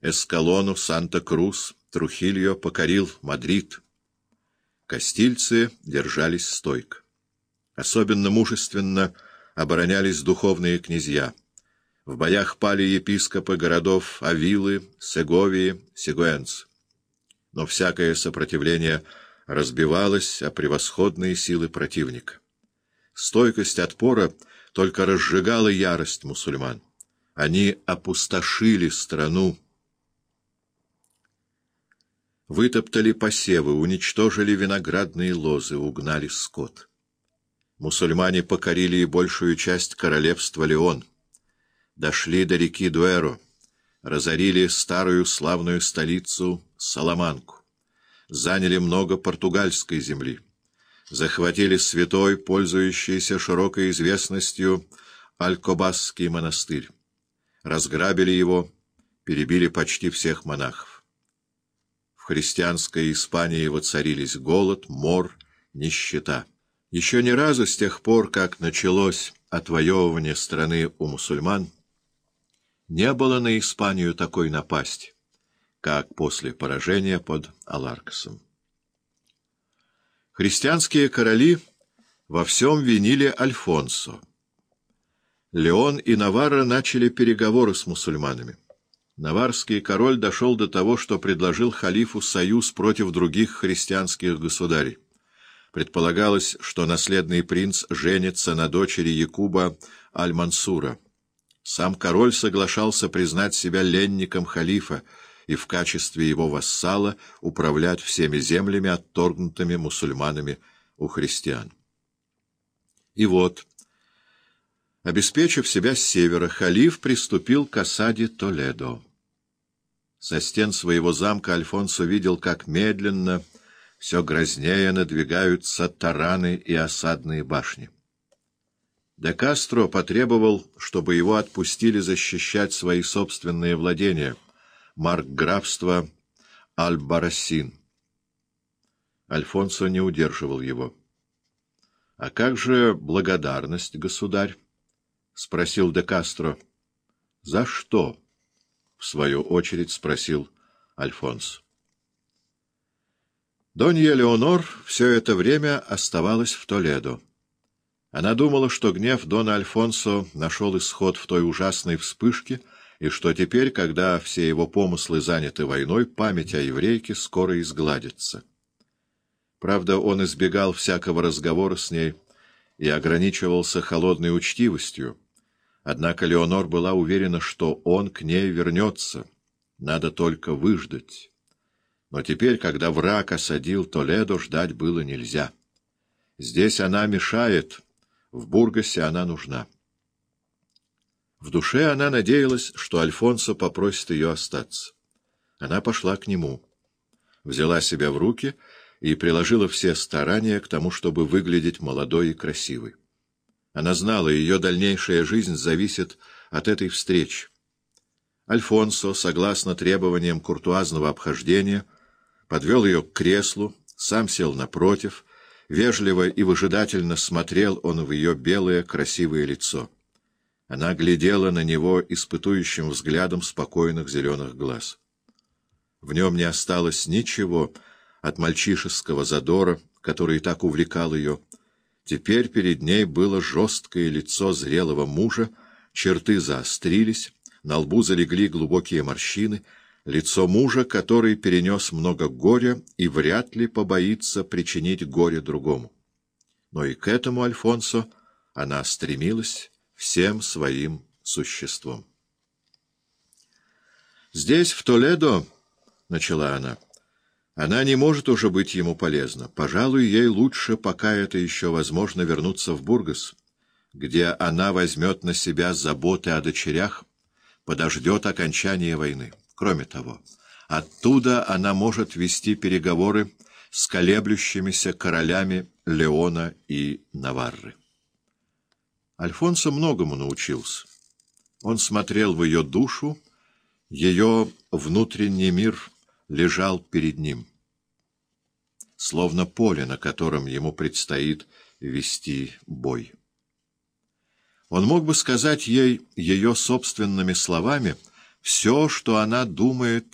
Эскалону, Санта-Крус, Трухильо покорил Мадрид. Кастильцы держались стойко. Особенно мужественно оборонялись духовные князья. В боях пали епископы городов Авилы, Сеговии, Сигуэнц. Но всякое сопротивление разбивалось о превосходные силы противника. Стойкость отпора только разжигала ярость мусульман. Они опустошили страну, вытоптали посевы, уничтожили виноградные лозы, угнали скот. Мусульмане покорили и большую часть королевства Леон, дошли до реки Дуэро, разорили старую славную столицу Саламанку, заняли много португальской земли, захватили святой, пользующийся широкой известностью, Алькобасский монастырь, разграбили его, перебили почти всех монахов. Христианской Испании воцарились голод, мор, нищета. Еще ни разу с тех пор, как началось отвоевывание страны у мусульман, не было на Испанию такой напасти, как после поражения под Аларкосом. Христианские короли во всем винили Альфонсо. Леон и Наварра начали переговоры с мусульманами. Наварский король дошел до того, что предложил халифу союз против других христианских государей. Предполагалось, что наследный принц женится на дочери Якуба Аль-Мансура. Сам король соглашался признать себя ленником халифа и в качестве его вассала управлять всеми землями, отторгнутыми мусульманами у христиан. И вот, обеспечив себя с севера, халиф приступил к осаде Толедо. Со стен своего замка Альфонсо видел, как медленно все грознее надвигаются тараны и осадные башни. Де Кастро потребовал, чтобы его отпустили защищать свои собственные владения, маркграфство Аль-Барасин. Альфонсо не удерживал его. — А как же благодарность, государь? — спросил де Кастро. — За что? — в свою очередь спросил Альфонсо. Донья Леонор все это время оставалась в Толедо. Она думала, что гнев Дона Альфонсо нашел исход в той ужасной вспышке, и что теперь, когда все его помыслы заняты войной, память о еврейке скоро изгладится. Правда, он избегал всякого разговора с ней и ограничивался холодной учтивостью. Однако Леонор была уверена, что он к ней вернется. Надо только выждать. Но теперь, когда враг осадил Толедо, ждать было нельзя. Здесь она мешает, в Бургасе она нужна. В душе она надеялась, что Альфонсо попросит ее остаться. Она пошла к нему, взяла себя в руки и приложила все старания к тому, чтобы выглядеть молодой и красивой. Она знала, ее дальнейшая жизнь зависит от этой встречи. Альфонсо, согласно требованиям куртуазного обхождения, — подвел ее к креслу, сам сел напротив, вежливо и выжидательно смотрел он в ее белое красивое лицо. Она глядела на него испытующим взглядом спокойных зеленых глаз. В нем не осталось ничего от мальчишеского задора, который так увлекал ее. Теперь перед ней было жесткое лицо зрелого мужа, черты заострились, на лбу залегли глубокие морщины — лицо мужа, который перенес много горя и вряд ли побоится причинить горе другому. Но и к этому Альфонсо она стремилась всем своим существом. «Здесь, в Толедо, — начала она, — она не может уже быть ему полезна. Пожалуй, ей лучше, пока это еще возможно, вернуться в Бургас, где она возьмет на себя заботы о дочерях, подождет окончания войны». Кроме того, оттуда она может вести переговоры с колеблющимися королями Леона и Наварры. Альфонсо многому научился. Он смотрел в ее душу, ее внутренний мир лежал перед ним, словно поле, на котором ему предстоит вести бой. Он мог бы сказать ей ее собственными словами — все, что она думает